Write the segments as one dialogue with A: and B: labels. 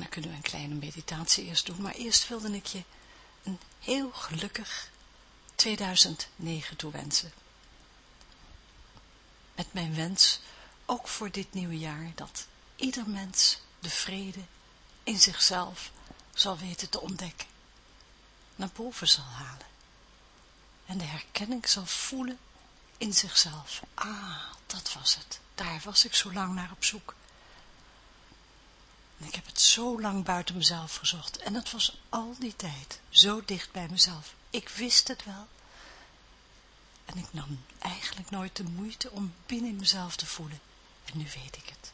A: Dan kunnen we een kleine meditatie eerst doen, maar eerst wilde ik je een heel gelukkig 2009 toewensen. Met mijn wens, ook voor dit nieuwe jaar, dat ieder mens de vrede in zichzelf zal weten te ontdekken, naar boven zal halen en de herkenning zal voelen in zichzelf. Ah, dat was het. Daar was ik zo lang naar op zoek. En ik heb het zo lang buiten mezelf gezocht. En het was al die tijd zo dicht bij mezelf. Ik wist het wel. En ik nam eigenlijk nooit de moeite om binnen mezelf te voelen. En nu weet ik het.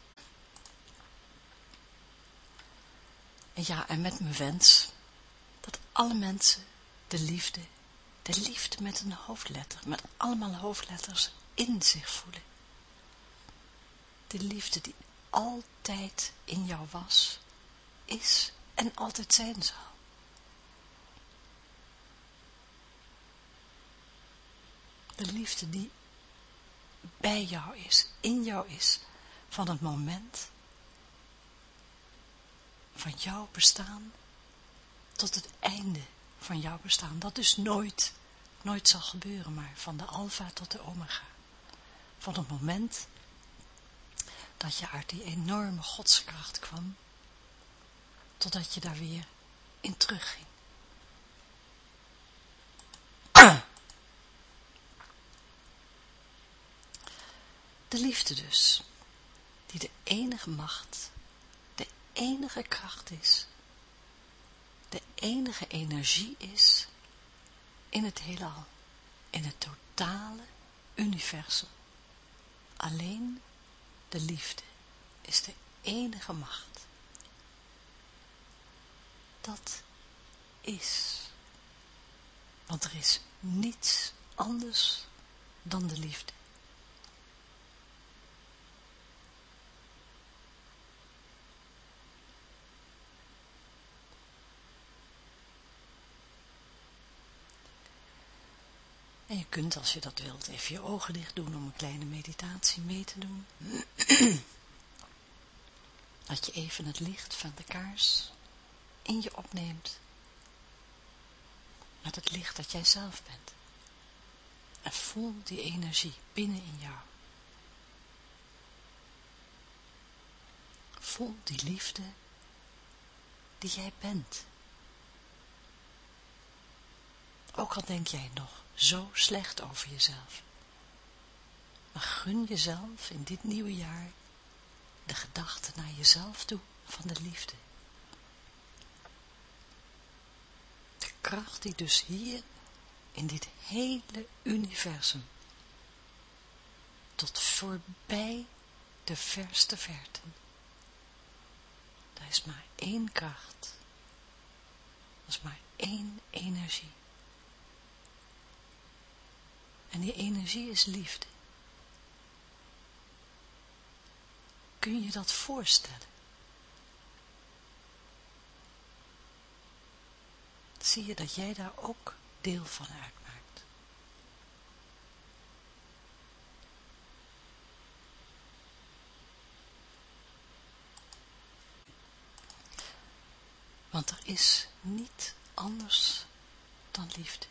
A: En ja, en met mijn wens dat alle mensen de liefde, de liefde met een hoofdletter, met allemaal hoofdletters in zich voelen. De liefde die altijd in jou was, is en altijd zijn zal. De liefde die bij jou is, in jou is, van het moment van jouw bestaan tot het einde van jouw bestaan. Dat dus nooit, nooit zal gebeuren, maar van de alfa tot de omega. Van het moment dat je uit die enorme godskracht kwam, totdat je daar weer in terugging. De liefde dus, die de enige macht, de enige kracht is, de enige energie is in het heelal, in het totale universum. Alleen de liefde is de enige macht. Dat is. Want er is niets anders dan de liefde. Kunt, als je dat wilt, even je ogen dicht doen om een kleine meditatie mee te doen. Dat je even het licht van de kaars in je opneemt. Met het licht dat jij zelf bent. En voel die energie binnen in jou. Voel die liefde die jij bent. Ook al denk jij nog zo slecht over jezelf. Maar gun jezelf in dit nieuwe jaar de gedachte naar jezelf toe van de liefde. De kracht die dus hier in dit hele universum tot voorbij de verste verten. Daar is maar één kracht. Er is maar één energie. En die energie is liefde. Kun je dat voorstellen? Zie je dat jij daar ook deel van uitmaakt? Want er is niet anders dan liefde.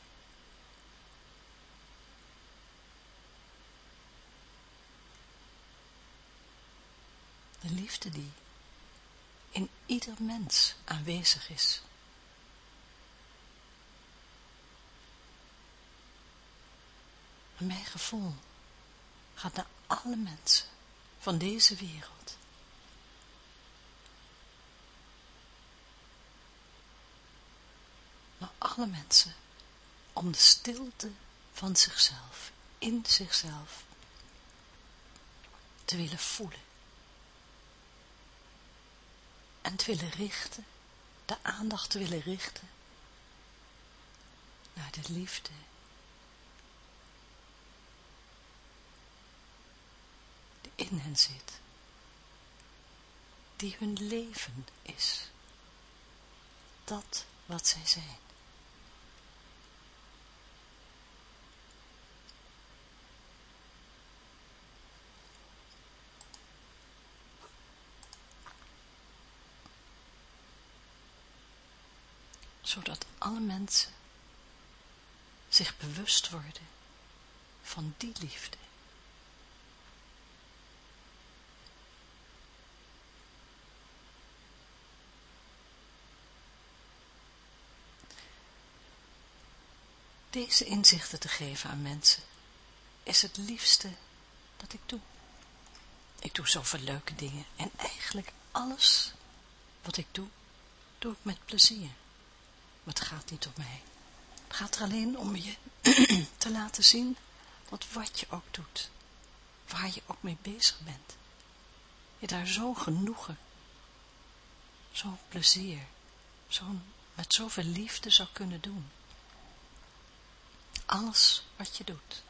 A: De liefde die in ieder mens aanwezig is. mijn gevoel gaat naar alle mensen van deze wereld. Naar alle mensen om de stilte van zichzelf, in zichzelf, te willen voelen en te willen richten de aandacht willen richten naar de liefde. Die in hen zit, die hun leven is, dat wat zij zijn. Zodat alle mensen zich bewust worden van die liefde. Deze inzichten te geven aan mensen is het liefste dat ik doe. Ik doe zoveel leuke dingen en eigenlijk alles wat ik doe, doe ik met plezier. Maar het gaat niet om mij. Het gaat er alleen om je te laten zien dat wat je ook doet, waar je ook mee bezig bent, je daar zo genoegen, zo'n plezier, zo met zoveel liefde zou kunnen doen. Alles wat je doet,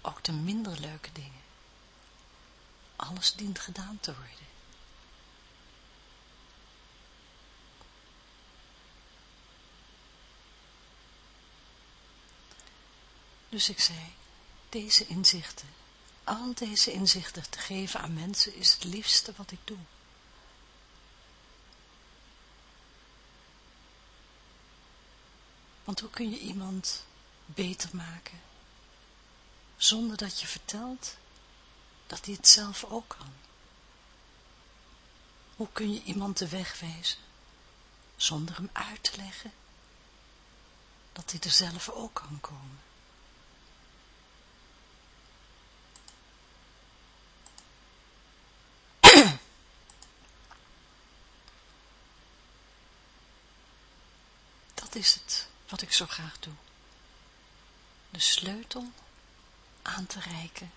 A: ook de minder leuke dingen, alles dient gedaan te worden. Dus ik zei, deze inzichten, al deze inzichten te geven aan mensen is het liefste wat ik doe. Want hoe kun je iemand beter maken, zonder dat je vertelt dat hij het zelf ook kan? Hoe kun je iemand de weg wijzen, zonder hem uit te leggen dat hij er zelf ook kan komen? dat is het wat ik zo graag doe. De sleutel aan te reiken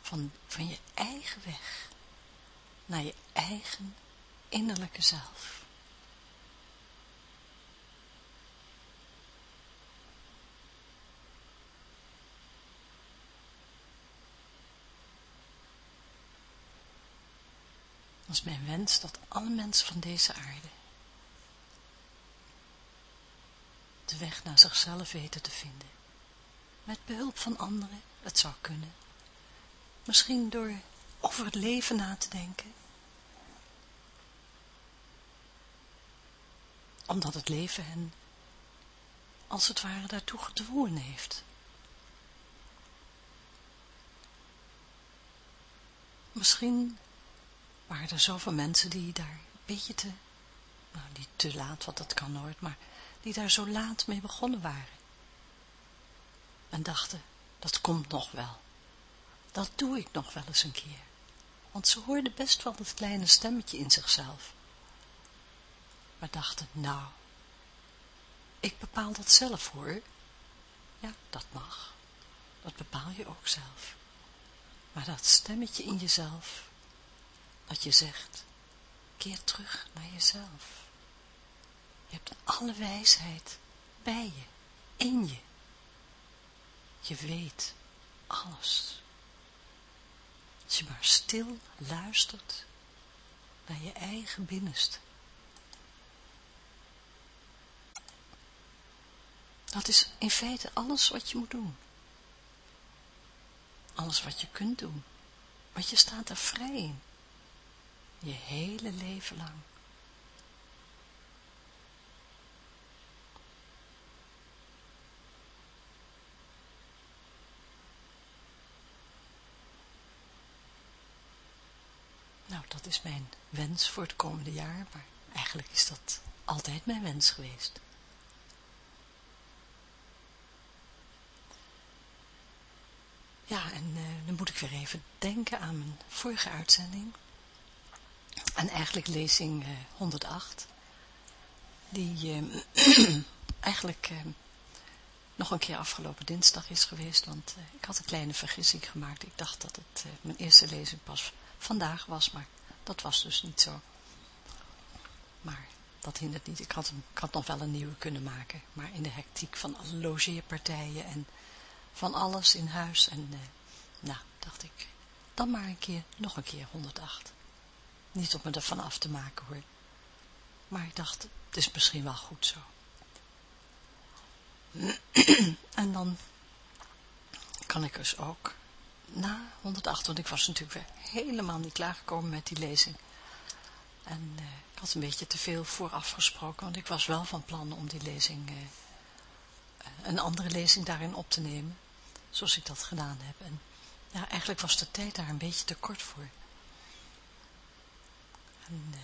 A: van, van je eigen weg naar je eigen innerlijke zelf. Is mijn wens dat alle mensen van deze aarde weg naar zichzelf weten te vinden. Met behulp van anderen, het zou kunnen. Misschien door over het leven na te denken. Omdat het leven hen, als het ware, daartoe gedwongen heeft. Misschien waren er zoveel mensen die daar een beetje te, nou niet te laat, want dat kan nooit, maar die daar zo laat mee begonnen waren. En dachten, dat komt nog wel. Dat doe ik nog wel eens een keer. Want ze hoorden best wel dat kleine stemmetje in zichzelf. Maar dachten, nou, ik bepaal dat zelf hoor. Ja, dat mag. Dat bepaal je ook zelf. Maar dat stemmetje in jezelf, dat je zegt, keer terug naar jezelf. Je hebt alle wijsheid bij je, in je. Je weet alles. Als je maar stil luistert naar je eigen binnenste. Dat is in feite alles wat je moet doen. Alles wat je kunt doen. Want je staat er vrij in. Je hele leven lang. Nou, dat is mijn wens voor het komende jaar, maar eigenlijk is dat altijd mijn wens geweest. Ja, en uh, dan moet ik weer even denken aan mijn vorige uitzending. En eigenlijk lezing uh, 108. Die uh, eigenlijk eh, nog een keer afgelopen dinsdag is geweest. Want ik had een kleine vergissing gemaakt. Ik dacht dat het mijn eerste lezing pas vandaag was, maar dat was dus niet zo. Maar dat hindert niet. Ik had, hem, ik had nog wel een nieuwe kunnen maken. Maar in de hectiek van alle logeerpartijen en van alles in huis. En eh, nou, dacht ik, dan maar een keer, nog een keer 108. Niet om me ervan af te maken hoor. Maar ik dacht, het is misschien wel goed zo. en dan kan ik dus ook na 108, want ik was natuurlijk weer helemaal niet klaargekomen met die lezing. En uh, ik had een beetje te veel vooraf gesproken, want ik was wel van plan om die lezing, uh, een andere lezing daarin op te nemen, zoals ik dat gedaan heb. En ja, eigenlijk was de tijd daar een beetje te kort voor. En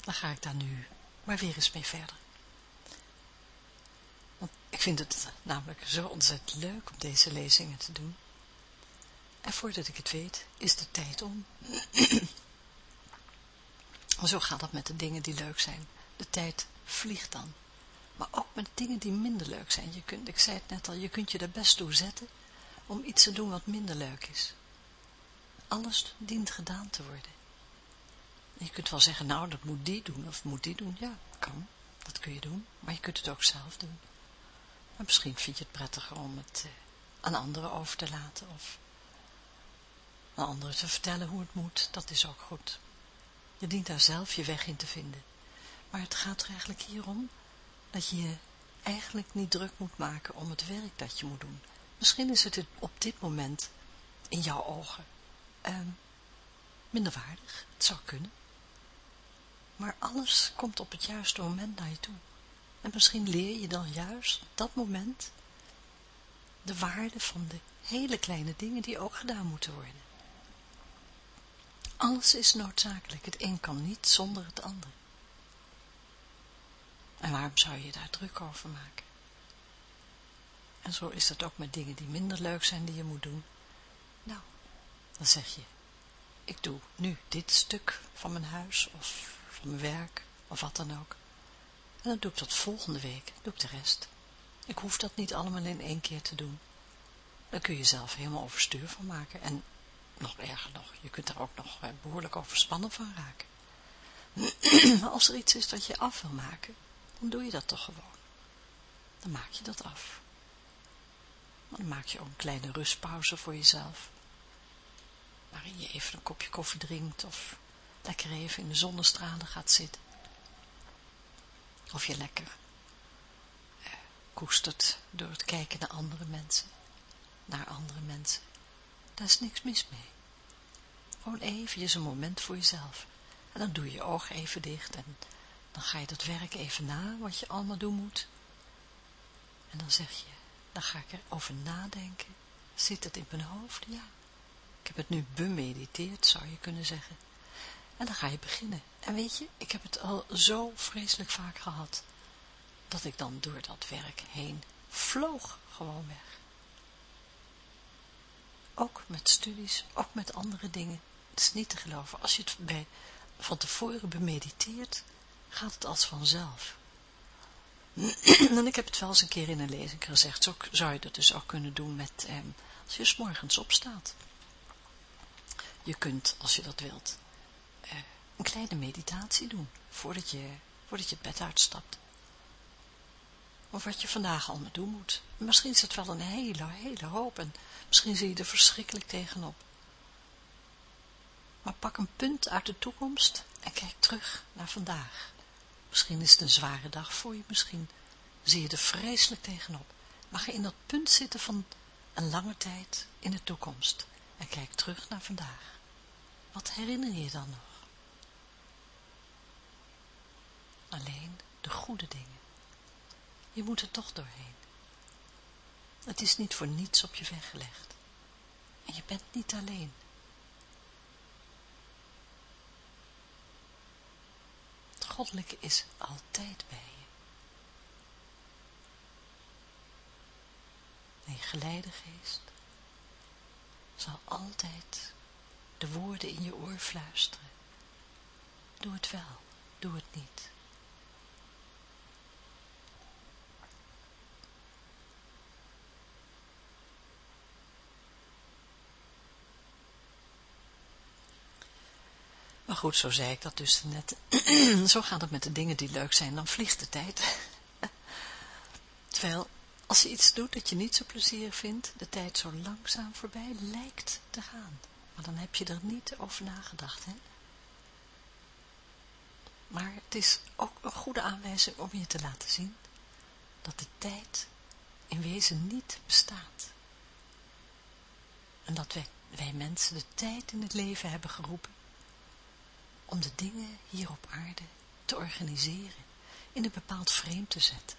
A: dan ga ik daar nu maar weer eens mee verder. Ik vind het namelijk zo ontzettend leuk om deze lezingen te doen. En voordat ik het weet, is de tijd om. zo gaat dat met de dingen die leuk zijn. De tijd vliegt dan. Maar ook met dingen die minder leuk zijn. Je kunt, ik zei het net al, je kunt je er best toe zetten om iets te doen wat minder leuk is. Alles dient gedaan te worden. Je kunt wel zeggen, nou, dat moet die doen of moet die doen. Ja, kan. Dat kun je doen. Maar je kunt het ook zelf doen. Maar misschien vind je het prettiger om het uh, aan anderen over te laten. Of aan anderen te vertellen hoe het moet. Dat is ook goed. Je dient daar zelf je weg in te vinden. Maar het gaat er eigenlijk hier om dat je je eigenlijk niet druk moet maken om het werk dat je moet doen. Misschien is het op dit moment in jouw ogen uh, minderwaardig. Het zou kunnen. Maar alles komt op het juiste moment naar je toe. En misschien leer je dan juist op dat moment de waarde van de hele kleine dingen die ook gedaan moeten worden. Alles is noodzakelijk. Het een kan niet zonder het ander. En waarom zou je daar druk over maken? En zo is het ook met dingen die minder leuk zijn die je moet doen. Nou, dan zeg je, ik doe nu dit stuk van mijn huis of van mijn werk of wat dan ook. En dan doe ik dat volgende week, doe ik de rest. Ik hoef dat niet allemaal in één keer te doen. Dan kun je zelf helemaal overstuur van maken. En nog erger nog, je kunt er ook nog eh, behoorlijk overspannen van raken. Maar als er iets is dat je af wil maken, dan doe je dat toch gewoon. Dan maak je dat af. Dan maak je ook een kleine rustpauze voor jezelf. Waarin je even een kopje koffie drinkt of lekker even in de zonnestralen gaat zitten. Of je lekker eh, koestert door het kijken naar andere mensen. Naar andere mensen. Daar is niks mis mee. Gewoon even een moment voor jezelf. En dan doe je je ogen even dicht en dan ga je dat werk even na, wat je allemaal doen moet. En dan zeg je, dan ga ik erover nadenken. Zit het in mijn hoofd? Ja. Ik heb het nu bemediteerd, zou je kunnen zeggen. En dan ga je beginnen. En weet je, ik heb het al zo vreselijk vaak gehad, dat ik dan door dat werk heen vloog gewoon weg. Ook met studies, ook met andere dingen. Het is niet te geloven. Als je het bij, van tevoren bemediteert, gaat het als vanzelf. en ik heb het wel eens een keer in een lezing gezegd. Zo zou je dat dus ook kunnen doen met, eh, als je s morgens opstaat. Je kunt, als je dat wilt, een kleine meditatie doen, voordat je, voordat je het bed uitstapt. Of wat je vandaag allemaal doen moet. Misschien is het wel een hele, hele hoop en misschien zie je er verschrikkelijk tegenop. Maar pak een punt uit de toekomst en kijk terug naar vandaag. Misschien is het een zware dag voor je, misschien zie je er vreselijk tegenop. Maar ga in dat punt zitten van een lange tijd in de toekomst en kijk terug naar vandaag. Wat herinner je dan nog? Alleen de goede dingen. Je moet er toch doorheen. Het is niet voor niets op je weg gelegd. En je bent niet alleen. Het goddelijke is altijd bij je. En je geleidegeest zal altijd de woorden in je oor fluisteren. Doe het wel, doe het niet. Maar goed, zo zei ik dat dus net. zo gaat het met de dingen die leuk zijn, dan vliegt de tijd. Terwijl, als je iets doet dat je niet zo plezierig vindt, de tijd zo langzaam voorbij lijkt te gaan. Maar dan heb je er niet over nagedacht, hè. Maar het is ook een goede aanwijzing om je te laten zien dat de tijd in wezen niet bestaat. En dat wij, wij mensen de tijd in het leven hebben geroepen om de dingen hier op aarde te organiseren, in een bepaald frame te zetten.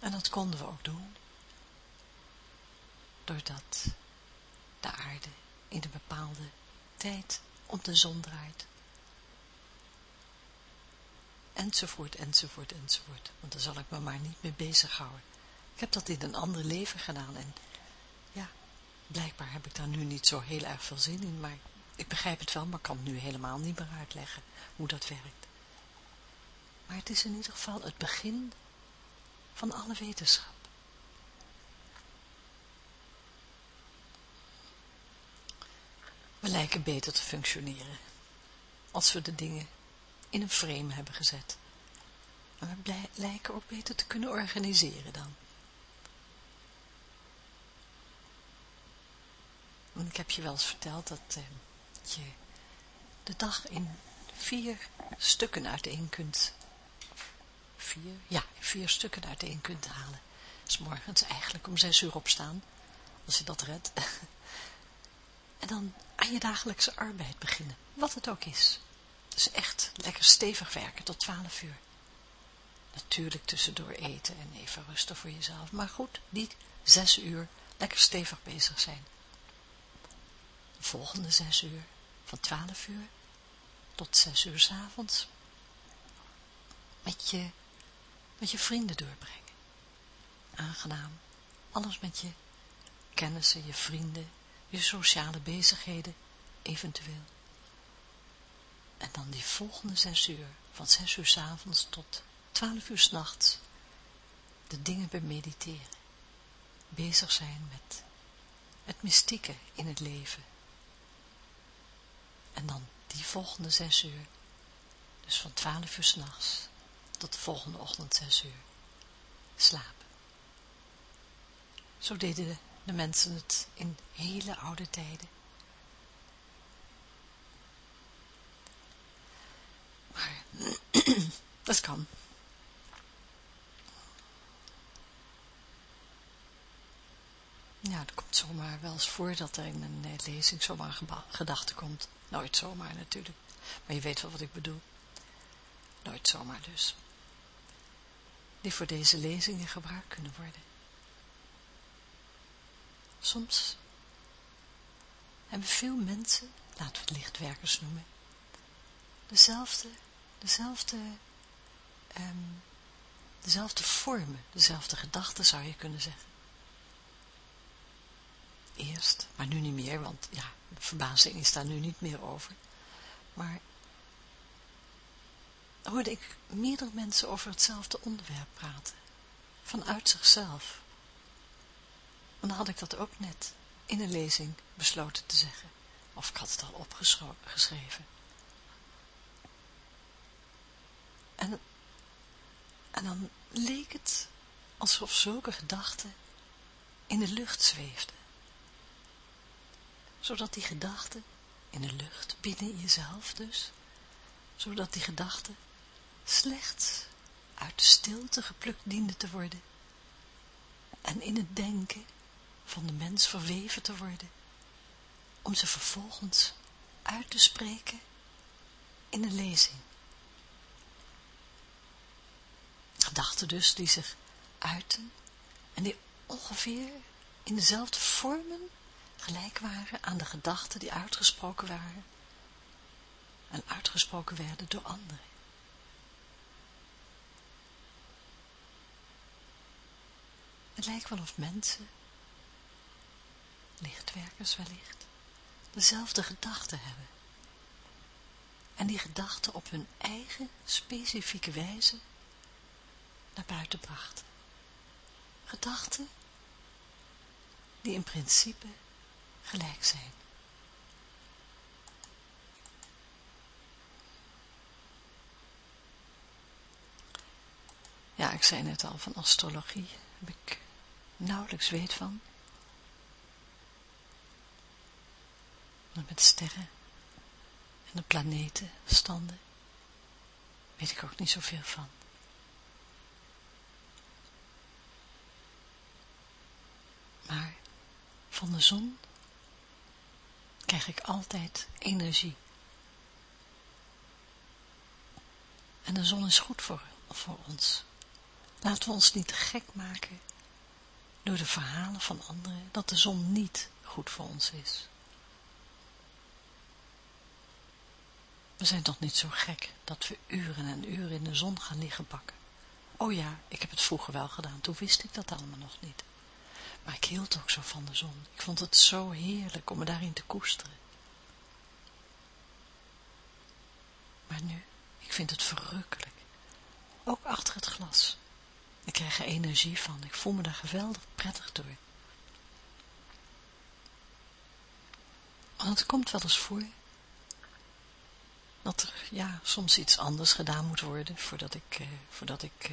A: En dat konden we ook doen, doordat de aarde in een bepaalde tijd om de zon draait. Enzovoort, enzovoort, enzovoort. Want daar zal ik me maar niet mee bezighouden. Ik heb dat in een ander leven gedaan en blijkbaar heb ik daar nu niet zo heel erg veel zin in, maar ik begrijp het wel, maar kan het nu helemaal niet meer uitleggen hoe dat werkt. Maar het is in ieder geval het begin van alle wetenschap. We lijken beter te functioneren als we de dingen in een frame hebben gezet. En we lijken ook beter te kunnen organiseren dan. Want ik heb je wel eens verteld dat uh, je de dag in vier stukken uiteen kunt, vier, ja, vier stukken uiteen kunt halen. Dus morgens eigenlijk om zes uur opstaan, als je dat redt. en dan aan je dagelijkse arbeid beginnen, wat het ook is. Dus echt lekker stevig werken tot twaalf uur. Natuurlijk tussendoor eten en even rusten voor jezelf. Maar goed, niet zes uur lekker stevig bezig zijn. De volgende zes uur, van twaalf uur tot zes uur s avonds, met je, met je vrienden doorbrengen. Aangenaam, alles met je kennissen, je vrienden, je sociale bezigheden, eventueel. En dan die volgende zes uur, van zes uur s avonds tot twaalf uur s nachts, de dingen bemediteren. Bezig zijn met het mystieke in het leven. En dan die volgende zes uur, dus van twaalf uur s'nachts tot de volgende ochtend zes uur, slapen. Zo deden de mensen het in hele oude tijden. Maar dat kan. Ja, het komt zomaar wel eens voor dat er in een eh, lezing zomaar een gedachte komt. Nooit zomaar natuurlijk. Maar je weet wel wat ik bedoel. Nooit zomaar dus. Die voor deze lezingen gebruikt kunnen worden. Soms hebben veel mensen, laten we het lichtwerkers noemen, dezelfde, dezelfde, um, dezelfde vormen, dezelfde gedachten zou je kunnen zeggen. Eerst, maar nu niet meer, want ja, verbazing is daar nu niet meer over. Maar hoorde ik meerdere mensen over hetzelfde onderwerp praten, vanuit zichzelf. En dan had ik dat ook net in een lezing besloten te zeggen. Of ik had het al opgeschreven. En, en dan leek het alsof zulke gedachten in de lucht zweefden. Zodat die gedachten in de lucht, binnen jezelf dus, zodat die gedachten slechts uit de stilte geplukt dienden te worden en in het denken van de mens verweven te worden, om ze vervolgens uit te spreken in een lezing. Gedachten dus die zich uiten en die ongeveer in dezelfde vormen gelijk waren aan de gedachten die uitgesproken waren en uitgesproken werden door anderen. Het lijkt wel of mensen lichtwerkers wellicht, dezelfde gedachten hebben. En die gedachten op hun eigen specifieke wijze naar buiten brachten. Gedachten die in principe gelijk zijn. Ja, ik zei net al, van astrologie heb ik nauwelijks weet van. met sterren en de planeten, standen, weet ik ook niet zoveel van. Maar van de zon krijg ik altijd energie. En de zon is goed voor, voor ons. Laten we ons niet gek maken door de verhalen van anderen dat de zon niet goed voor ons is. We zijn toch niet zo gek dat we uren en uren in de zon gaan liggen bakken. Oh ja, ik heb het vroeger wel gedaan, toen wist ik dat allemaal nog niet. Maar ik hield ook zo van de zon. Ik vond het zo heerlijk om me daarin te koesteren. Maar nu, ik vind het verrukkelijk. Ook achter het glas. Ik krijg er energie van. Ik voel me daar geweldig prettig door. Want het komt wel eens voor dat er ja, soms iets anders gedaan moet worden voordat ik, eh, voordat ik eh,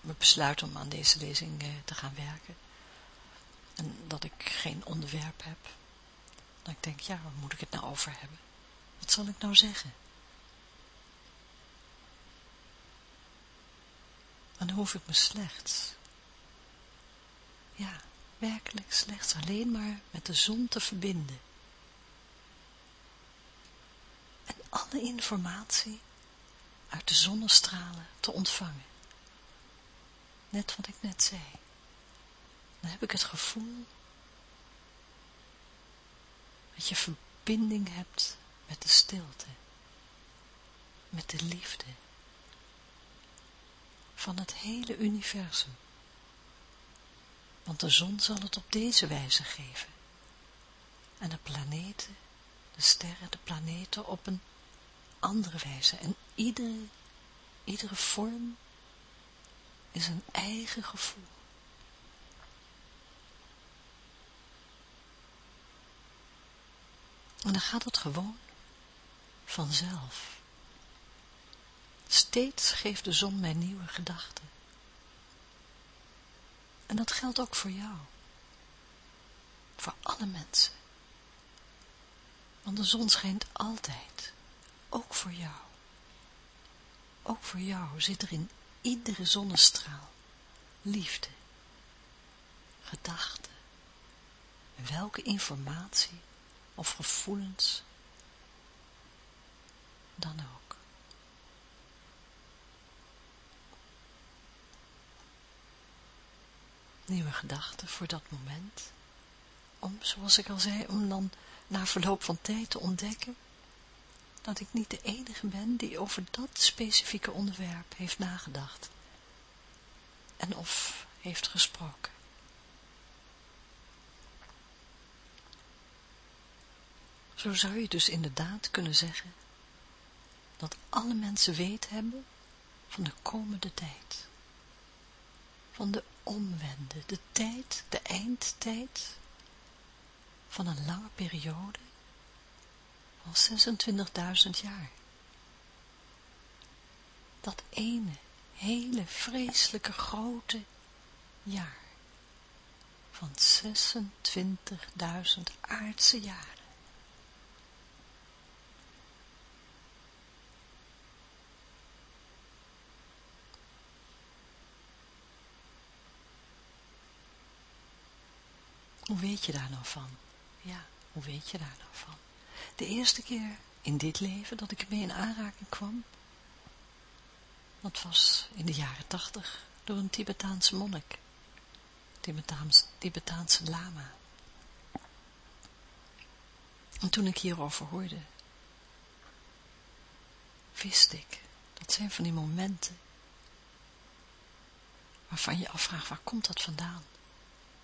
A: me besluit om aan deze lezing eh, te gaan werken. En dat ik geen onderwerp heb. Dat ik denk, ja, waar moet ik het nou over hebben? Wat zal ik nou zeggen? En dan hoef ik me slechts, ja, werkelijk slechts alleen maar met de zon te verbinden. En alle informatie uit de zonnestralen te ontvangen. Net wat ik net zei. Dan heb ik het gevoel dat je verbinding hebt met de stilte, met de liefde van het hele universum. Want de zon zal het op deze wijze geven. En de planeten, de sterren, de planeten op een andere wijze. En iedere, iedere vorm is een eigen gevoel. En dan gaat het gewoon vanzelf. Steeds geeft de zon mij nieuwe gedachten. En dat geldt ook voor jou. Voor alle mensen. Want de zon schijnt altijd. Ook voor jou. Ook voor jou zit er in iedere zonnestraal liefde, gedachten en welke informatie of gevoelens dan ook. Nieuwe gedachten voor dat moment, om, zoals ik al zei, om dan na verloop van tijd te ontdekken dat ik niet de enige ben die over dat specifieke onderwerp heeft nagedacht en of heeft gesproken. Zo zou je dus inderdaad kunnen zeggen dat alle mensen weet hebben van de komende tijd. Van de omwende, de tijd, de eindtijd van een lange periode van 26.000 jaar. Dat ene, hele vreselijke grote jaar van 26.000 aardse jaren. Weet je daar nou van? Ja, hoe weet je daar nou van? De eerste keer in dit leven dat ik ermee in aanraking kwam, dat was in de jaren tachtig door een Tibetaanse monnik, Tibetaanse, Tibetaanse lama. En toen ik hierover hoorde, wist ik, dat zijn van die momenten waarvan je afvraagt, waar komt dat vandaan?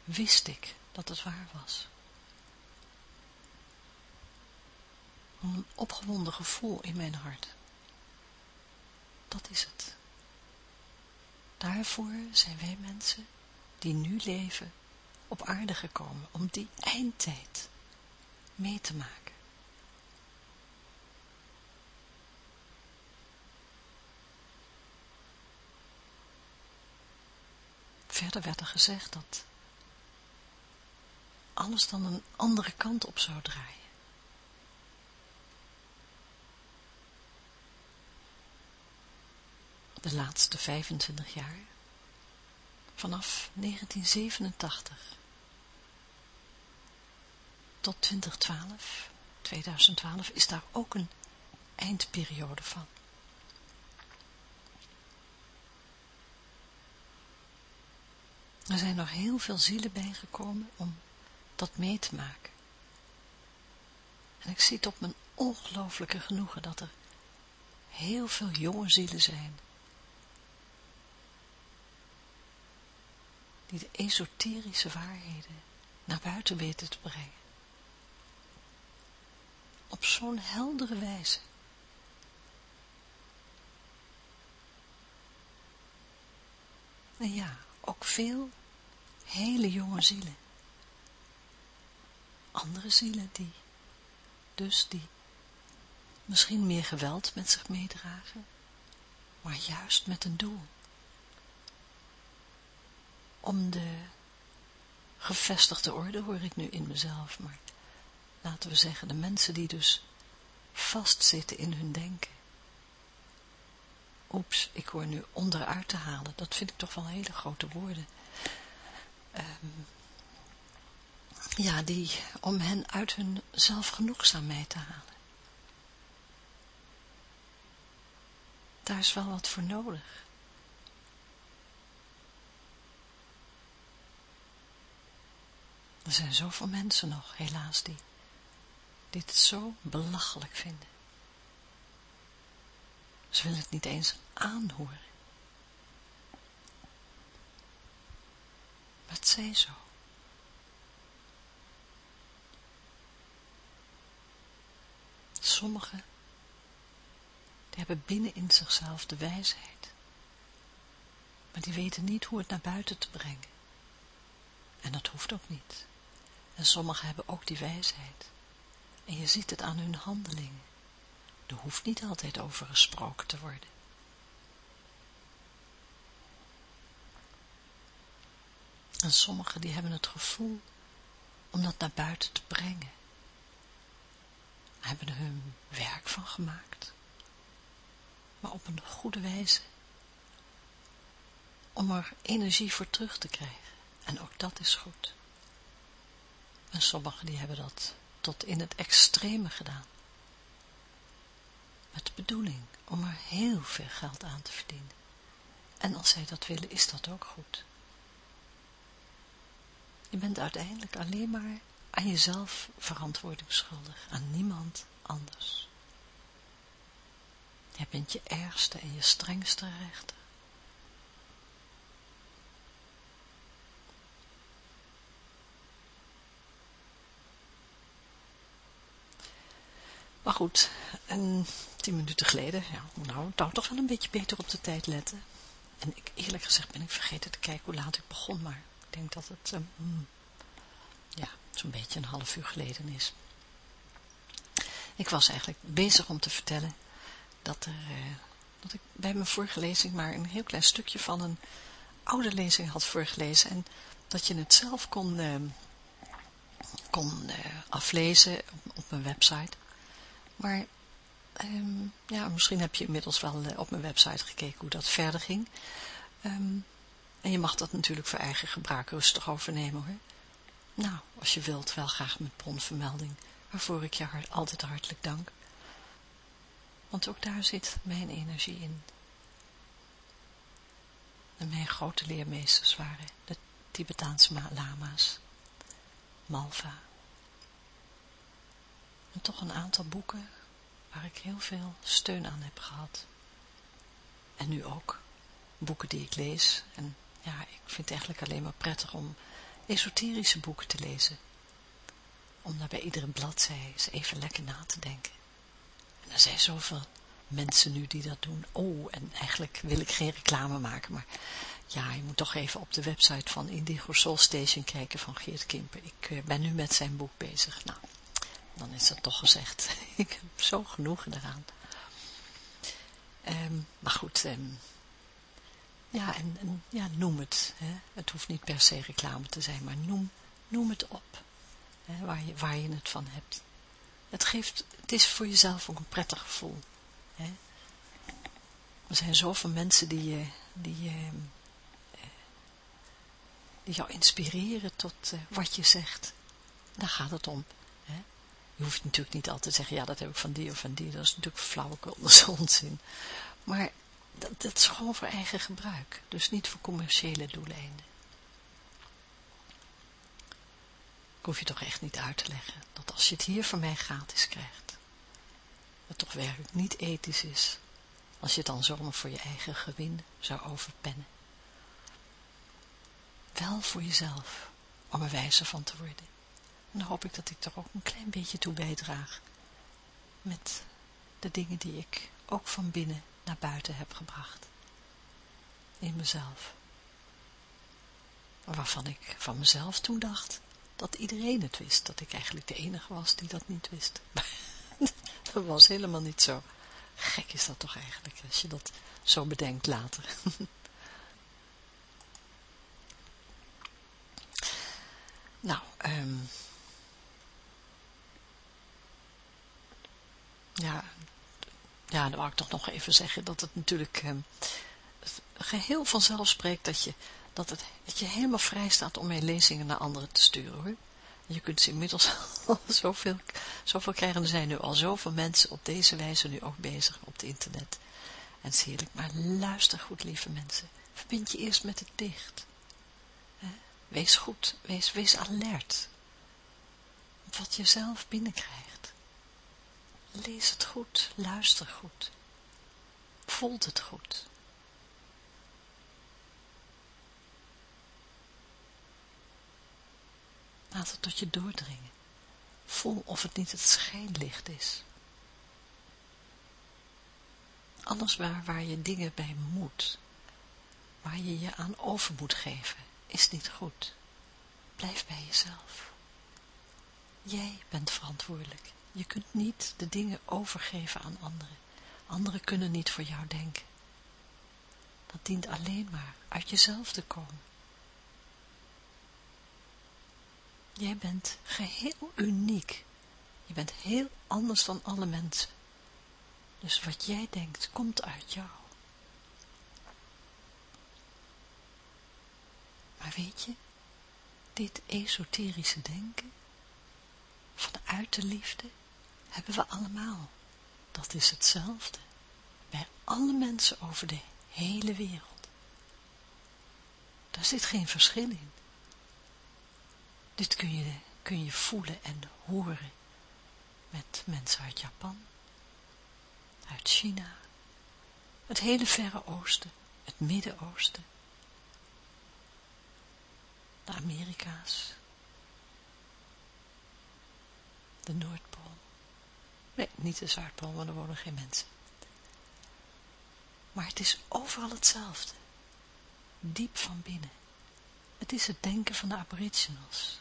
A: Wist ik dat het waar was. Een opgewonden gevoel in mijn hart. Dat is het. Daarvoor zijn wij mensen die nu leven op aarde gekomen, om die eindtijd mee te maken. Verder werd er gezegd dat alles dan een andere kant op zou draaien. De laatste 25 jaar, vanaf 1987 tot 2012, 2012 is daar ook een eindperiode van. Er zijn nog heel veel zielen bijgekomen om dat mee te maken. En ik zie op mijn ongelooflijke genoegen dat er heel veel jonge zielen zijn. Die de esoterische waarheden naar buiten weten te brengen. Op zo'n heldere wijze. En ja, ook veel hele jonge zielen. Andere zielen die, dus die misschien meer geweld met zich meedragen, maar juist met een doel. Om de gevestigde orde hoor ik nu in mezelf, maar laten we zeggen de mensen die dus vastzitten in hun denken. Oeps, ik hoor nu onderuit te halen, dat vind ik toch wel hele grote woorden. Um, ja, die, om hen uit hun zelfgenoegzaamheid te halen. Daar is wel wat voor nodig. Er zijn zoveel mensen nog, helaas, die dit zo belachelijk vinden. Ze willen het niet eens aanhoren. Maar het zij zo. Sommigen, die hebben binnen in zichzelf de wijsheid. Maar die weten niet hoe het naar buiten te brengen. En dat hoeft ook niet. En sommigen hebben ook die wijsheid. En je ziet het aan hun handelingen. Er hoeft niet altijd over gesproken te worden. En sommigen die hebben het gevoel om dat naar buiten te brengen. Hebben er hun werk van gemaakt. Maar op een goede wijze. Om er energie voor terug te krijgen. En ook dat is goed. En sommigen die hebben dat tot in het extreme gedaan. Met de bedoeling om er heel veel geld aan te verdienen. En als zij dat willen, is dat ook goed. Je bent uiteindelijk alleen maar aan jezelf verantwoording schuldig, aan niemand anders. Jij bent je ergste en je strengste rechter. Maar goed, en tien minuten geleden, ja, nou, zou toch wel een beetje beter op de tijd letten. En ik, eerlijk gezegd ben ik vergeten te kijken hoe laat ik begon, maar ik denk dat het, ja, zo'n beetje een half uur geleden is. Ik was eigenlijk bezig om te vertellen dat, er, uh, dat ik bij mijn vorige lezing maar een heel klein stukje van een oude lezing had voorgelezen en dat je het zelf kon, uh, kon uh, aflezen op, op, mijn website. Maar um, ja, misschien heb je inmiddels wel op mijn website gekeken hoe dat verder ging. Um, en je mag dat natuurlijk voor eigen gebruik rustig overnemen hoor. Nou, als je wilt, wel graag met bronvermelding, waarvoor ik je altijd hartelijk dank. Want ook daar zit mijn energie in. En mijn grote leermeesters waren de Tibetaanse lama's, Malva. En toch een aantal boeken waar ik heel veel steun aan heb gehad. En nu ook boeken die ik lees. En ja, ik vind het eigenlijk alleen maar prettig om esoterische boeken te lezen. Om daar bij iedere bladzij eens even lekker na te denken. En er zijn zoveel mensen nu die dat doen. Oh, en eigenlijk wil ik geen reclame maken, maar ja, je moet toch even op de website van Indigo Soul Station kijken van Geert Kimper. Ik eh, ben nu met zijn boek bezig. Nou, dan is dat toch gezegd. ik heb zo genoegen eraan. Um, maar goed, um, ja, en, ja, noem het. Hè. Het hoeft niet per se reclame te zijn, maar noem, noem het op. Hè, waar, je, waar je het van hebt. Het, geeft, het is voor jezelf ook een prettig gevoel. Hè. Er zijn zoveel mensen die, die, uh, die jou inspireren tot uh, wat je zegt. Daar gaat het om. Hè. Je hoeft natuurlijk niet altijd te zeggen, ja dat heb ik van die of van die. Dat is natuurlijk flauwekul, dat is onzin. Maar dat, dat is gewoon voor eigen gebruik. Dus niet voor commerciële doeleinden. Ik hoef je toch echt niet uit te leggen dat als je het hier van mij gratis krijgt, het toch werkelijk niet ethisch is, als je het dan zomaar voor je eigen gewin zou overpennen. Wel voor jezelf, om er wijzer van te worden. En dan hoop ik dat ik er ook een klein beetje toe bijdraag, met de dingen die ik ook van binnen naar buiten heb gebracht. In mezelf. Waarvan ik van mezelf toen dacht dat iedereen het wist. Dat ik eigenlijk de enige was die dat niet wist. dat was helemaal niet zo. Gek is dat toch eigenlijk, als je dat zo bedenkt later. nou, um, ja, ja, dan wou ik toch nog even zeggen dat het natuurlijk eh, geheel vanzelf spreekt dat je, dat, het, dat je helemaal vrij staat om mijn lezingen naar anderen te sturen hoor. Je kunt ze inmiddels al zoveel, zoveel krijgen. Er zijn nu al zoveel mensen op deze wijze nu ook bezig op het internet. En het. Maar luister goed, lieve mensen. Verbind je eerst met het dicht. Wees goed. Wees, wees alert. Op wat je zelf binnenkrijgt. Lees het goed, luister goed. Voelt het goed. Laat het tot je doordringen. Voel of het niet het schijnlicht is. Alles waar, waar je dingen bij moet, waar je je aan over moet geven, is niet goed. Blijf bij jezelf. Jij bent verantwoordelijk. Je kunt niet de dingen overgeven aan anderen. Anderen kunnen niet voor jou denken. Dat dient alleen maar uit jezelf te komen. Jij bent geheel uniek. Je bent heel anders dan alle mensen. Dus wat jij denkt, komt uit jou. Maar weet je, dit esoterische denken, vanuit de liefde, hebben we allemaal. Dat is hetzelfde. Bij alle mensen over de hele wereld. Daar zit geen verschil in. Dit kun je, kun je voelen en horen met mensen uit Japan, uit China, het hele Verre Oosten, het Midden-Oosten, de Amerika's, de Noordpool. Nee, niet de Zuidpool, want er wonen geen mensen. Maar het is overal hetzelfde. Diep van binnen. Het is het denken van de aboriginals.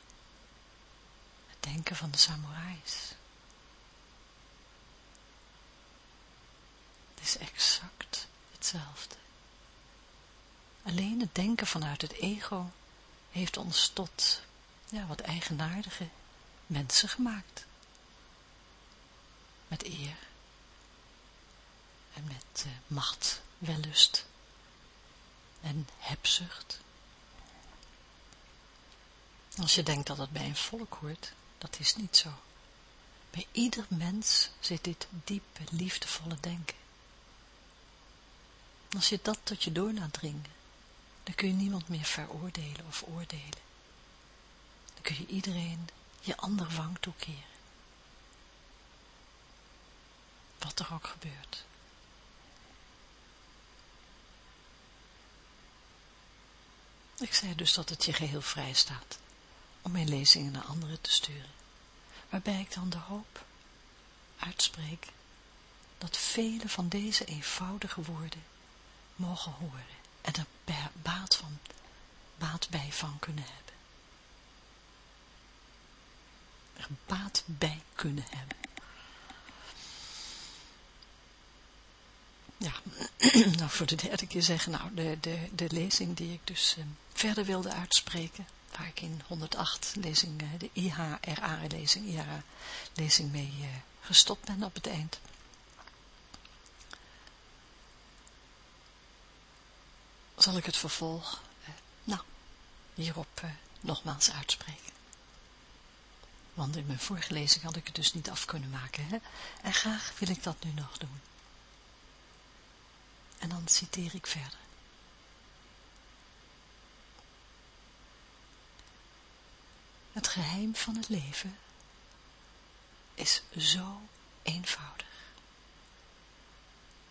A: Het denken van de samurais. Het is exact hetzelfde. Alleen het denken vanuit het ego heeft ons tot ja, wat eigenaardige mensen gemaakt met eer en met uh, macht, wellust en hebzucht. Als je denkt dat het bij een volk hoort, dat is niet zo. Bij ieder mens zit dit diepe, liefdevolle denken. Als je dat tot je door dringen, dan kun je niemand meer veroordelen of oordelen. Dan kun je iedereen je andere wang toekeren. Er ook gebeurt. Ik zei dus dat het je geheel vrij staat om mijn lezingen naar anderen te sturen, waarbij ik dan de hoop uitspreek dat vele van deze eenvoudige woorden mogen horen en er baat, van, baat bij van kunnen hebben. er baat bij kunnen hebben. Ja, nou voor de derde keer zeggen, nou de, de, de lezing die ik dus uh, verder wilde uitspreken, waar ik in 108 lezing, uh, de IHRA-lezing, IHRA-lezing mee uh, gestopt ben op het eind. Zal ik het vervolg, nou, hierop nogmaals uitspreken. Want in mijn vorige lezing had ik het dus niet af kunnen maken. Hè? En graag wil ik dat nu nog doen. En dan citeer ik verder. Het geheim van het leven is zo eenvoudig.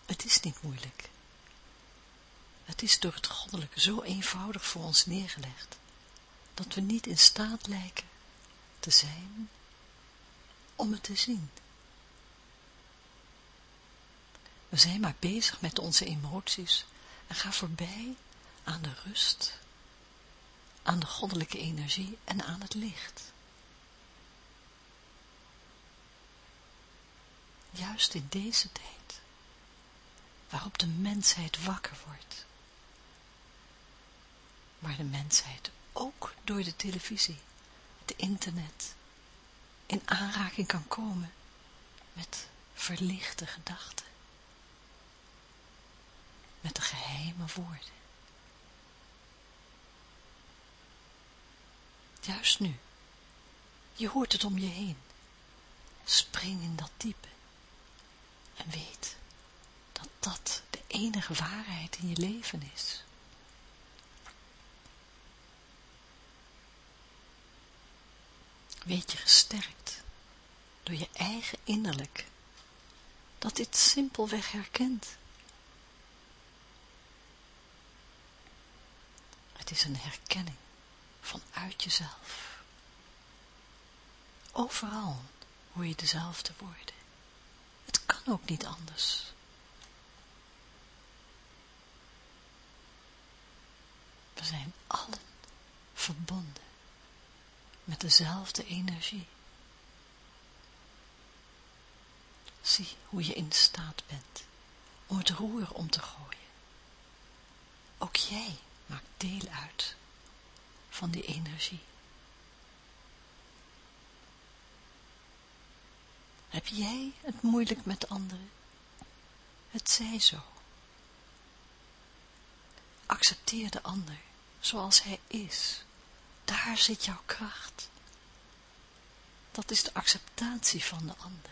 A: Het is niet moeilijk. Het is door het goddelijke zo eenvoudig voor ons neergelegd, dat we niet in staat lijken te zijn om het te zien. We zijn maar bezig met onze emoties en gaan voorbij aan de rust, aan de goddelijke energie en aan het licht. Juist in deze tijd, waarop de mensheid wakker wordt, maar de mensheid ook door de televisie, het internet, in aanraking kan komen met verlichte gedachten met de geheime woorden. Juist nu, je hoort het om je heen. Spring in dat diepe en weet dat dat de enige waarheid in je leven is. Weet je gesterkt door je eigen innerlijk dat dit simpelweg herkent Het is een herkenning vanuit jezelf. Overal hoor je dezelfde woorden. Het kan ook niet anders. We zijn allen verbonden met dezelfde energie. Zie hoe je in staat bent om het roer om te gooien. Ook jij maakt deel uit van die energie. Heb jij het moeilijk met anderen? Het zij zo. Accepteer de ander zoals hij is. Daar zit jouw kracht. Dat is de acceptatie van de ander.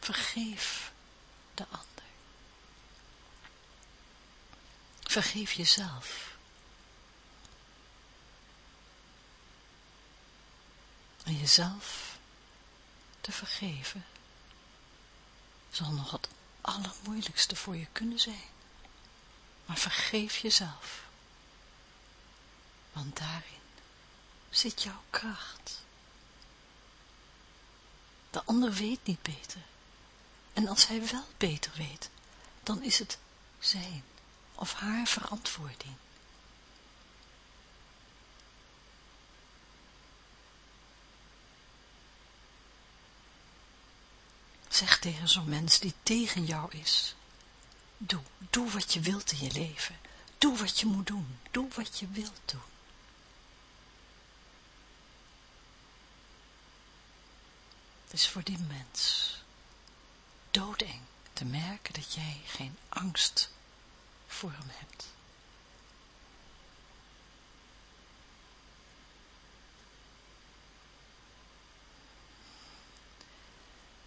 A: Vergeef de ander. Vergeef jezelf. En jezelf te vergeven zal nog het allermoeilijkste voor je kunnen zijn. Maar vergeef jezelf. Want daarin zit jouw kracht. De ander weet niet beter. En als hij wel beter weet, dan is het zijn of haar verantwoording. Zeg tegen zo'n mens die tegen jou is, doe, doe wat je wilt in je leven. Doe wat je moet doen. Doe wat je wilt doen. Het is voor die mens doodeng te merken dat jij geen angst voor hem hebt.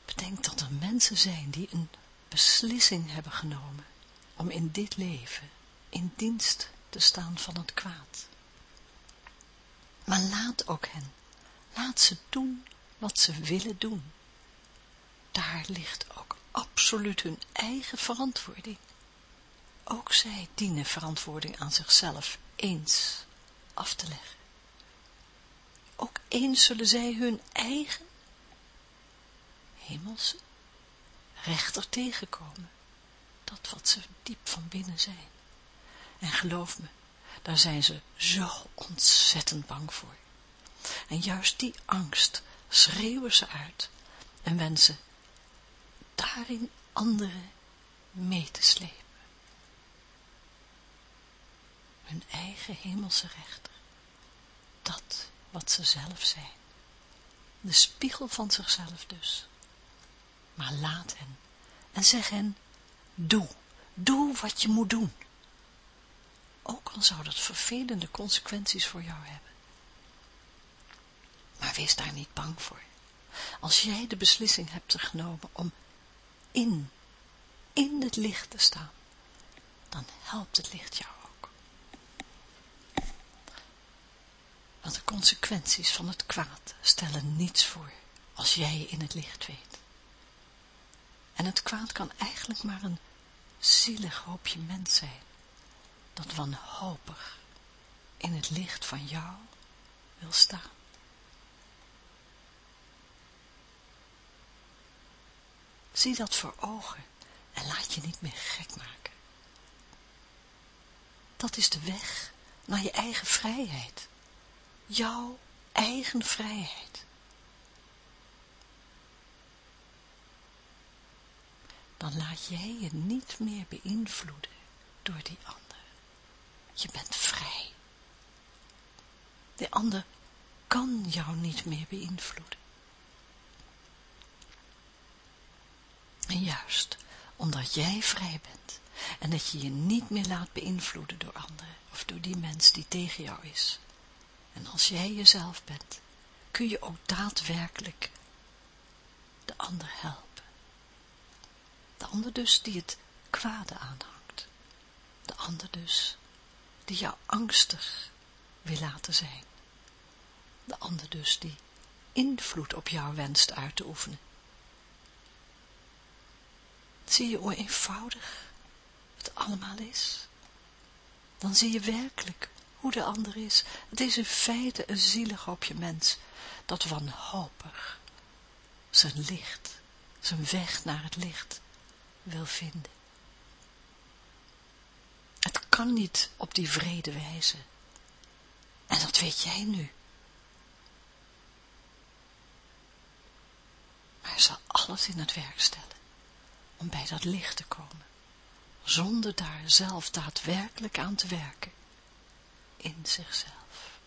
A: Bedenk dat er mensen zijn die een beslissing hebben genomen om in dit leven in dienst te staan van het kwaad. Maar laat ook hen, laat ze doen wat ze willen doen. Daar ligt ook absoluut hun eigen verantwoording. Ook zij dienen verantwoording aan zichzelf eens af te leggen. Ook eens zullen zij hun eigen hemelse rechter tegenkomen. Dat wat ze diep van binnen zijn. En geloof me, daar zijn ze zo ontzettend bang voor. En juist die angst schreeuwen ze uit en wensen daarin anderen mee te slepen. Hun eigen hemelse rechter. Dat wat ze zelf zijn. De spiegel van zichzelf dus. Maar laat hen en zeg hen, doe, doe wat je moet doen. Ook al zou dat vervelende consequenties voor jou hebben. Maar wees daar niet bang voor. Als jij de beslissing hebt genomen om in, in het licht te staan, dan helpt het licht jou ook. Want de consequenties van het kwaad stellen niets voor, als jij in het licht weet. En het kwaad kan eigenlijk maar een zielig hoopje mens zijn, dat wanhopig in het licht van jou wil staan. Zie dat voor ogen en laat je niet meer gek maken. Dat is de weg naar je eigen vrijheid. Jouw eigen vrijheid. Dan laat jij je niet meer beïnvloeden door die ander. Je bent vrij. De ander kan jou niet meer beïnvloeden. En juist omdat jij vrij bent en dat je je niet meer laat beïnvloeden door anderen of door die mens die tegen jou is. En als jij jezelf bent, kun je ook daadwerkelijk de ander helpen. De ander dus die het kwade aanhangt. De ander dus die jou angstig wil laten zijn. De ander dus die invloed op jou wenst uit te oefenen. Zie je hoe eenvoudig het allemaal is? Dan zie je werkelijk hoe de ander is. Het is in feite een zielig hoopje mens, dat wanhopig zijn licht, zijn weg naar het licht wil vinden. Het kan niet op die vrede wijze. En dat weet jij nu. Maar hij zal alles in het werk stellen om bij dat licht te komen, zonder daar zelf daadwerkelijk aan te werken, in zichzelf.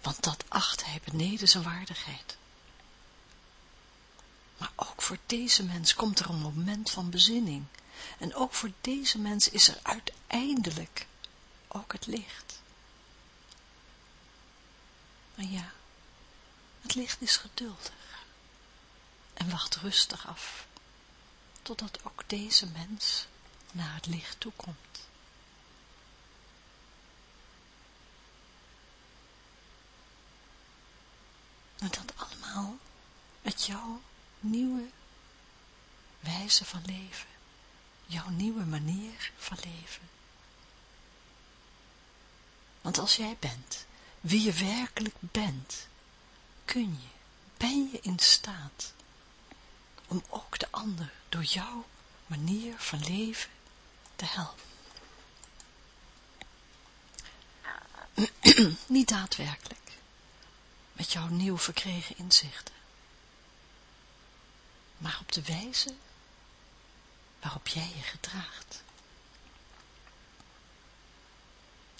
A: Want dat acht hij beneden zijn waardigheid. Maar ook voor deze mens komt er een moment van bezinning. En ook voor deze mens is er uiteindelijk ook het licht. Maar ja, het licht is geduldig en wacht rustig af, totdat ook deze mens naar het licht toekomt. En dat allemaal met jouw nieuwe wijze van leven, jouw nieuwe manier van leven. Want als jij bent wie je werkelijk bent, kun je, ben je in staat om ook de ander door jouw manier van leven te helpen. Niet daadwerkelijk, met jouw nieuw verkregen inzichten, maar op de wijze waarop jij je gedraagt.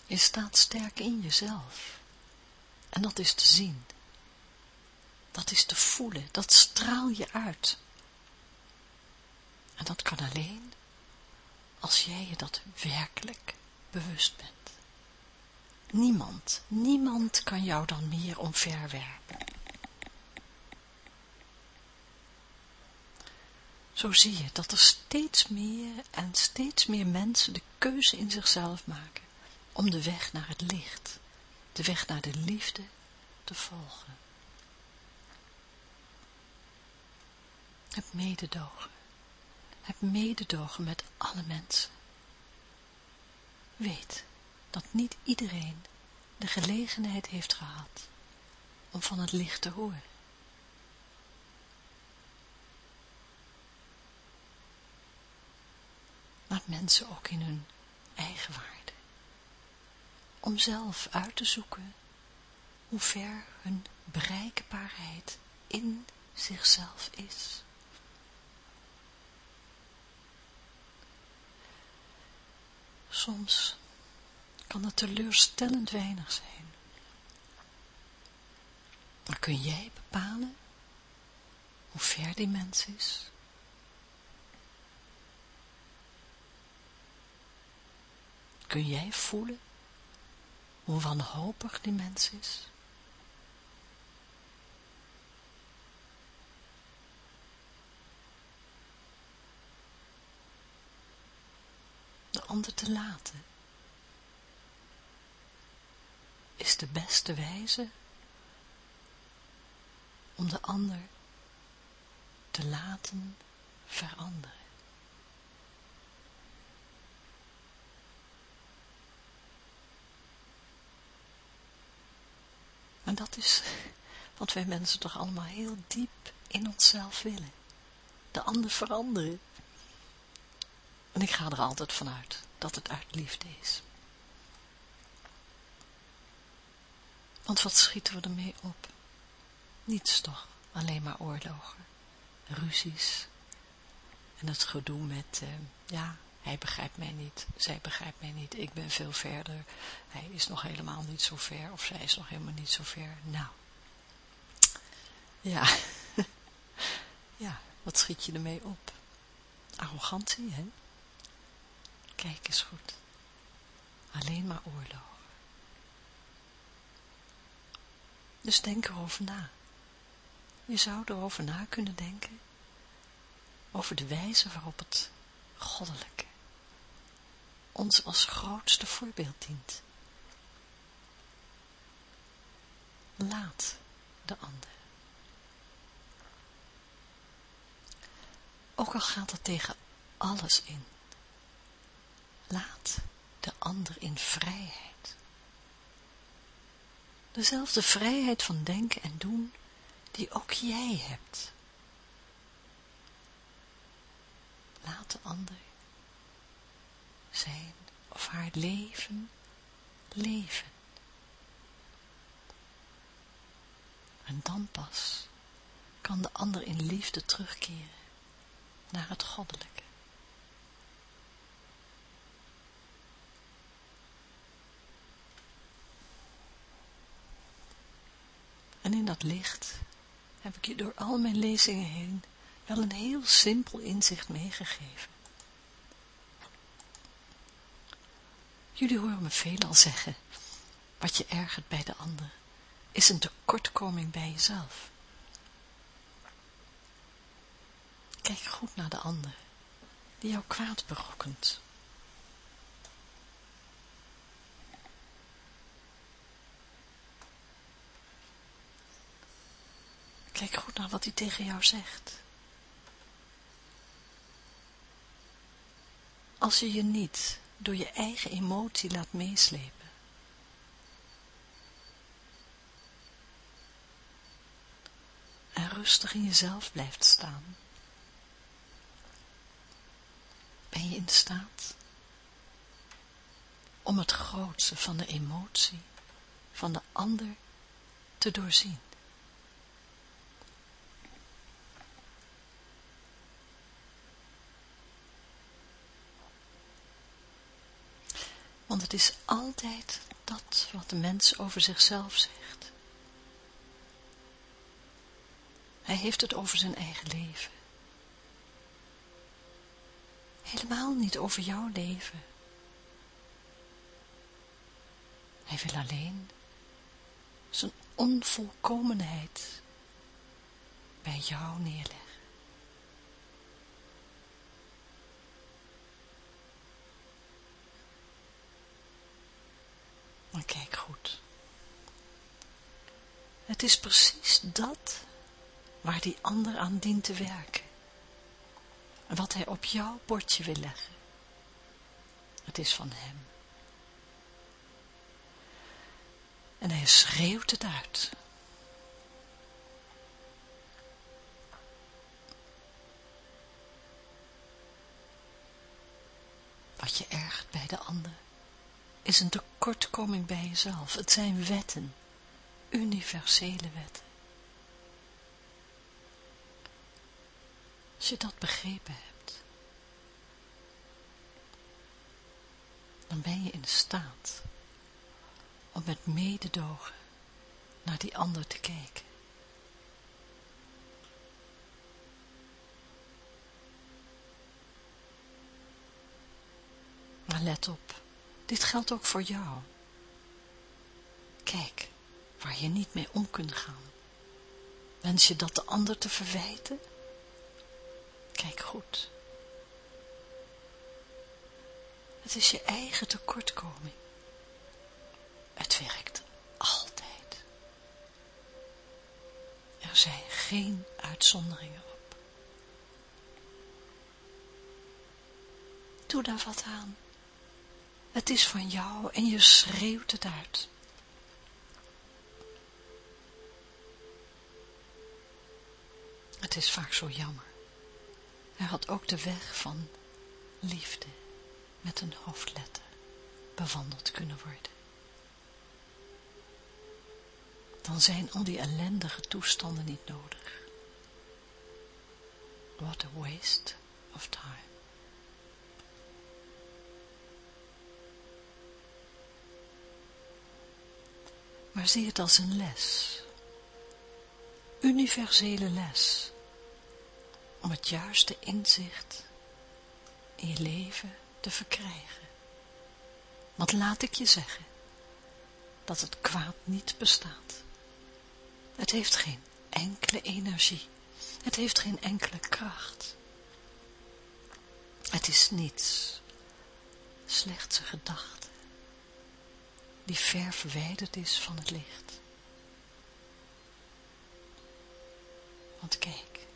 A: Je staat sterk in jezelf. En dat is te zien. Dat is te voelen. Dat straal je uit. En dat kan alleen als jij je dat werkelijk bewust bent. Niemand, niemand kan jou dan meer omverwerpen. Zo zie je dat er steeds meer en steeds meer mensen de keuze in zichzelf maken om de weg naar het licht, de weg naar de liefde te volgen. Het mededogen heb mededogen met alle mensen. Weet dat niet iedereen de gelegenheid heeft gehad om van het licht te horen. Laat mensen ook in hun eigen waarde, om zelf uit te zoeken hoe ver hun bereikbaarheid in zichzelf is. Soms kan het teleurstellend weinig zijn. Maar kun jij bepalen hoe ver die mens is? Kun jij voelen hoe wanhopig die mens is? De ander te laten is de beste wijze om de ander te laten veranderen. En dat is wat wij mensen toch allemaal heel diep in onszelf willen. De ander veranderen. En ik ga er altijd vanuit dat het uit liefde is. Want wat schieten we ermee op? Niets toch, alleen maar oorlogen, ruzies en het gedoe met, uh, ja, hij begrijpt mij niet, zij begrijpt mij niet, ik ben veel verder, hij is nog helemaal niet zo ver, of zij is nog helemaal niet zo ver. Nou, ja, ja, wat schiet je ermee op? Arrogantie, hè? Kijk eens goed. Alleen maar oorlog. Dus denk erover na. Je zou erover na kunnen denken, over de wijze waarop het goddelijke ons als grootste voorbeeld dient. Laat de ander. Ook al gaat het tegen alles in. Laat de ander in vrijheid. Dezelfde vrijheid van denken en doen die ook jij hebt. Laat de ander zijn of haar leven leven. En dan pas kan de ander in liefde terugkeren naar het goddelijke. En in dat licht heb ik je door al mijn lezingen heen wel een heel simpel inzicht meegegeven. Jullie horen me veelal zeggen, wat je ergert bij de ander, is een tekortkoming bij jezelf. Kijk goed naar de ander, die jou kwaad berokkent. Kijk goed naar wat hij tegen jou zegt. Als je je niet door je eigen emotie laat meeslepen. En rustig in jezelf blijft staan. Ben je in staat om het grootste van de emotie van de ander te doorzien? Want het is altijd dat wat de mens over zichzelf zegt. Hij heeft het over zijn eigen leven. Helemaal niet over jouw leven. Hij wil alleen zijn onvolkomenheid bij jou neerleggen. Maar kijk goed. Het is precies dat waar die ander aan dient te werken. En wat hij op jouw bordje wil leggen. Het is van hem. En hij schreeuwt het uit. Wat je ergt bij de ander is een tekortkoming bij jezelf. Het zijn wetten, universele wetten. Als je dat begrepen hebt, dan ben je in staat om met mededogen naar die ander te kijken. Maar let op, dit geldt ook voor jou. Kijk, waar je niet mee om kunt gaan. Wens je dat de ander te verwijten? Kijk goed. Het is je eigen tekortkoming. Het werkt altijd. Er zijn geen uitzonderingen op. Doe daar wat aan. Het is van jou en je schreeuwt het uit. Het is vaak zo jammer. Hij had ook de weg van liefde met een hoofdletter bewandeld kunnen worden. Dan zijn al die ellendige toestanden niet nodig. What a waste of time. Maar zie het als een les. Universele les. Om het juiste inzicht in je leven te verkrijgen. Want laat ik je zeggen, dat het kwaad niet bestaat. Het heeft geen enkele energie. Het heeft geen enkele kracht. Het is niets, slechts een gedachte die ver verwijderd is van het licht. Want kijk,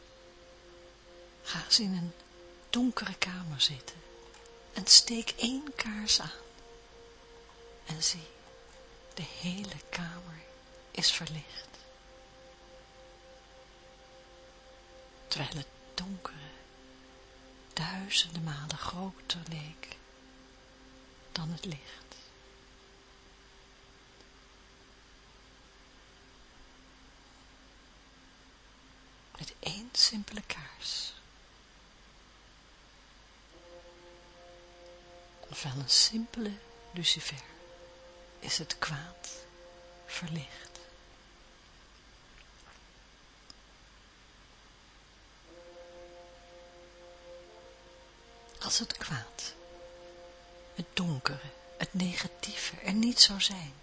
A: ga eens in een donkere kamer zitten en steek één kaars aan en zie, de hele kamer is verlicht. Terwijl het donkere duizenden malen groter leek dan het licht. met één simpele kaars. Ofwel een simpele lucifer is het kwaad verlicht. Als het kwaad, het donkere, het negatieve er niet zou zijn,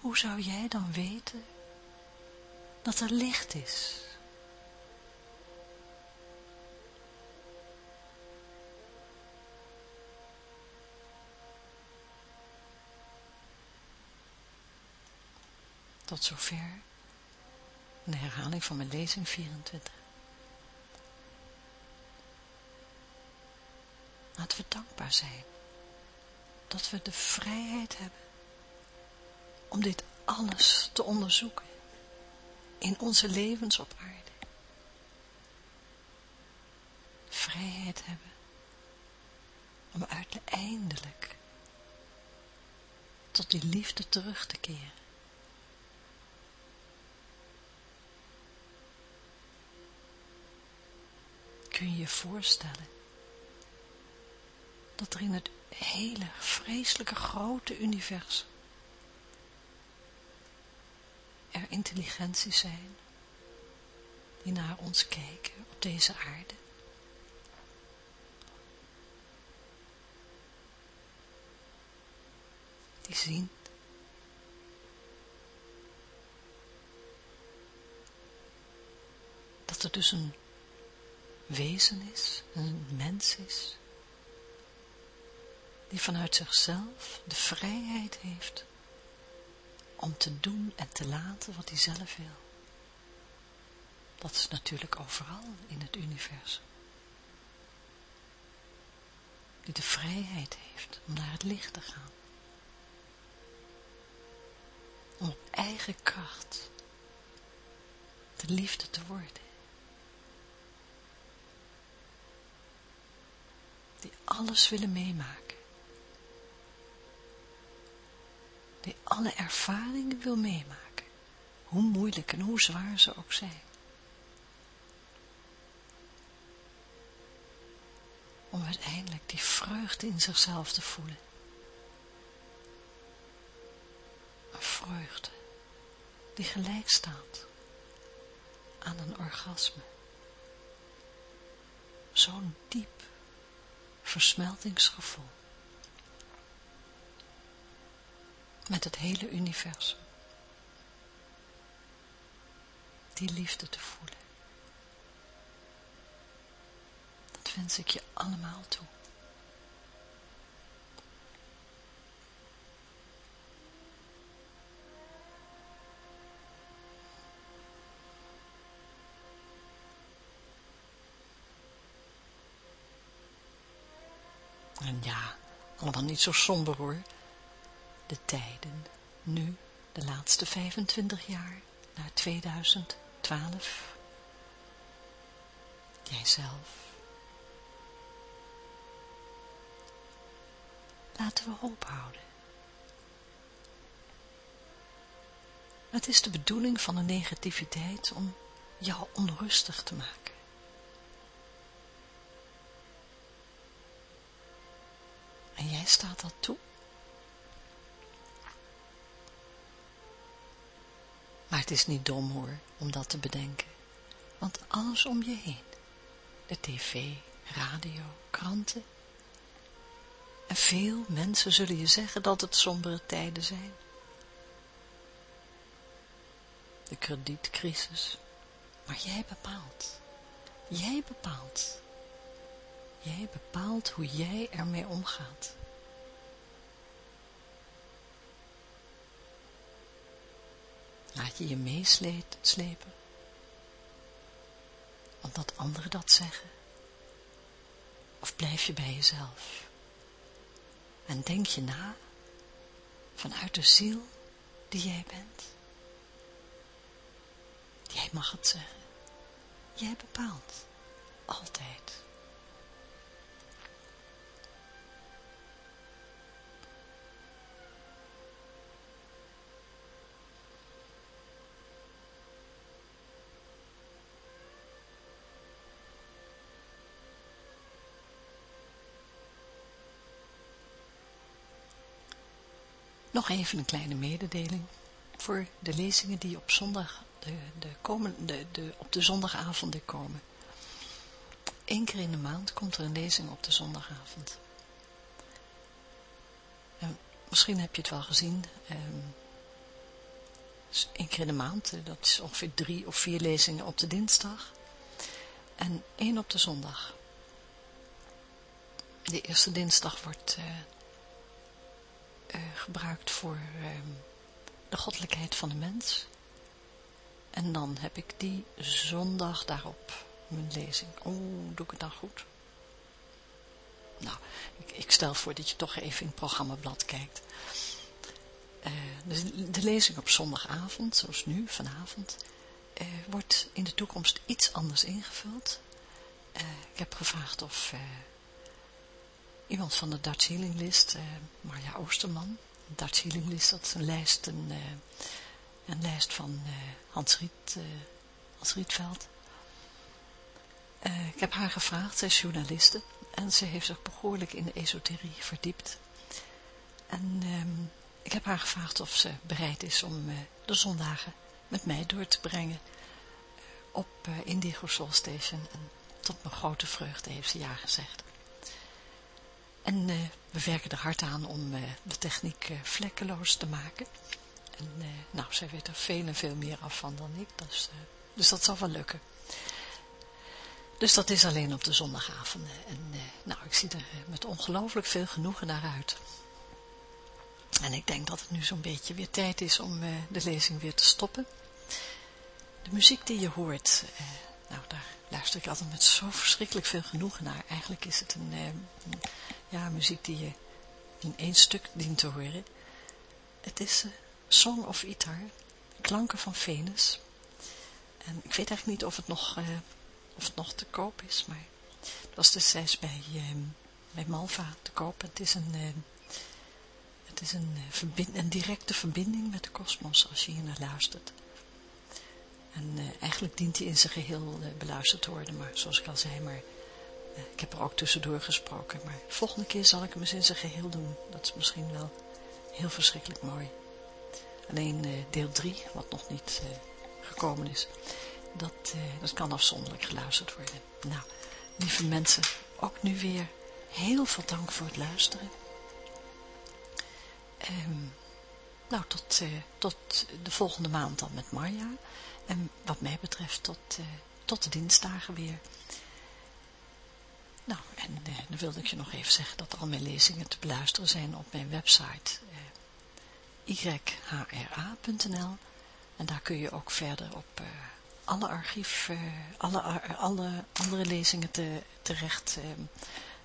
A: hoe zou jij dan weten dat er licht is. Tot zover een herhaling van mijn lezing 24. Laten we dankbaar zijn dat we de vrijheid hebben om dit alles te onderzoeken in onze levens op aarde. Vrijheid hebben om uiteindelijk tot die liefde terug te keren. Kun je je voorstellen dat er in het hele vreselijke grote universum er intelligenties zijn die naar ons kijken op deze aarde. Die zien dat er dus een wezen is, een mens is, die vanuit zichzelf de vrijheid heeft om te doen en te laten wat hij zelf wil. Dat is natuurlijk overal in het universum. Die de vrijheid heeft om naar het licht te gaan. Om op eigen kracht de liefde te worden. Die alles willen meemaken. Die alle ervaringen wil meemaken, hoe moeilijk en hoe zwaar ze ook zijn. Om uiteindelijk die vreugde in zichzelf te voelen. Een vreugde die gelijk staat aan een orgasme. Zo'n diep versmeltingsgevoel. Met het hele universum. Die liefde te voelen. Dat wens ik je allemaal toe. En ja, allemaal niet zo somber hoor. De tijden, nu, de laatste 25 jaar, naar 2012. Jijzelf. Laten we hoop houden. Het is de bedoeling van de negativiteit om jou onrustig te maken. En jij staat dat toe. Maar het is niet dom hoor, om dat te bedenken. Want alles om je heen, de tv, radio, kranten. En veel mensen zullen je zeggen dat het sombere tijden zijn. De kredietcrisis. Maar jij bepaalt. Jij bepaalt Jij bepaalt hoe jij ermee omgaat. Laat je je meeslepen, omdat anderen dat zeggen? Of blijf je bij jezelf? En denk je na, vanuit de ziel die jij bent? Jij mag het zeggen. Jij bepaalt. Altijd. Nog even een kleine mededeling voor de lezingen die op zondag, de, de de, op de zondagavonden komen. Eén keer in de maand komt er een lezing op de zondagavond. En misschien heb je het wel gezien, um, één keer in de maand, eh, dat is ongeveer drie of vier lezingen op de dinsdag en één op de zondag. De eerste dinsdag wordt uh, gebruikt voor ehm, de goddelijkheid van de mens. En dan heb ik die zondag daarop mijn lezing. Oh, doe ik het dan goed? Nou, ik, stel voor dat je toch even in het programmablad kijkt. Uh, de, de, lezing op zondagavond, zoals nu, vanavond, uh, wordt in de toekomst iets anders ingevuld. Ik heb gevraagd of iemand van de Dutch Healing List, uh, Marja Oosterman. De Dutch Healing List, dat is een lijst, een, uh, een lijst van uh, Hans, Riet, Hans Rietveld. ik heb haar gevraagd, zij is journaliste, en ze heeft zich behoorlijk in de esoterie verdiept. En ehm, ik heb haar gevraagd of ze bereid is om de zondagen met mij door te brengen op Indigo Soul Station. En tot mijn grote vreugde heeft ze ja gezegd. En uh, we werken er hard aan om uh, de techniek uh, vlekkeloos te maken. En nou, zij weet er veel en veel meer af van dan ik. Dus, dus dat zal wel lukken. Dus dat is alleen op de zondagavonden. En nou, ik zie er met ongelooflijk veel genoegen naar uit. En ik denk dat het nu zo'n beetje weer tijd is om de lezing weer te stoppen. De muziek die je hoort, nou daar luister ik altijd met zo verschrikkelijk veel genoegen naar. Eigenlijk is het een, ja, muziek die je in één stuk dient te horen. Het is uh, Song of Itar, klanken van Venus. En ik weet eigenlijk niet of het nog, uh, of het nog te koop is, maar het was destijds bij, uh, bij Malva te koop. Het is een, het is een, verbind, een directe verbinding met de kosmos als je hier naar luistert. En eigenlijk dient hij in zijn geheel beluisterd te worden, maar zoals ik al zei, maar ik heb er ook tussendoor gesproken, maar volgende keer zal ik hem eens in zijn geheel doen. Dat is misschien wel heel verschrikkelijk mooi. Alleen deel 3, wat nog niet gekomen is, dat, dat kan afzonderlijk geluisterd worden. Nou, lieve mensen, ook nu weer heel veel dank voor het luisteren. Um, nou, tot, uh, tot de volgende maand dan met Marja. En wat mij betreft tot, uh, tot de dinsdagen weer. Nou, en uh, dan wilde ik je nog even zeggen dat al mijn lezingen te beluisteren zijn op mijn website yhra.nl en daar kun je ook verder op alle archief, alle, alle andere lezingen te, terecht ehm,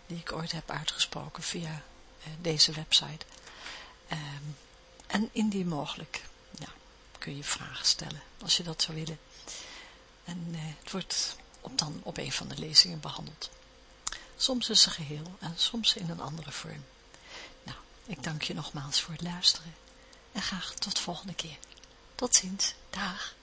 A: die ik ooit heb uitgesproken via deze website. Um, en indien mogelijk, kun je vragen stellen als je dat zou willen. En uh, het wordt op dan op een van de lezingen behandeld. Soms is ze geheel en soms in een andere vorm. Nou, ik dank je nogmaals voor het luisteren en graag tot de volgende keer. Tot ziens, dag.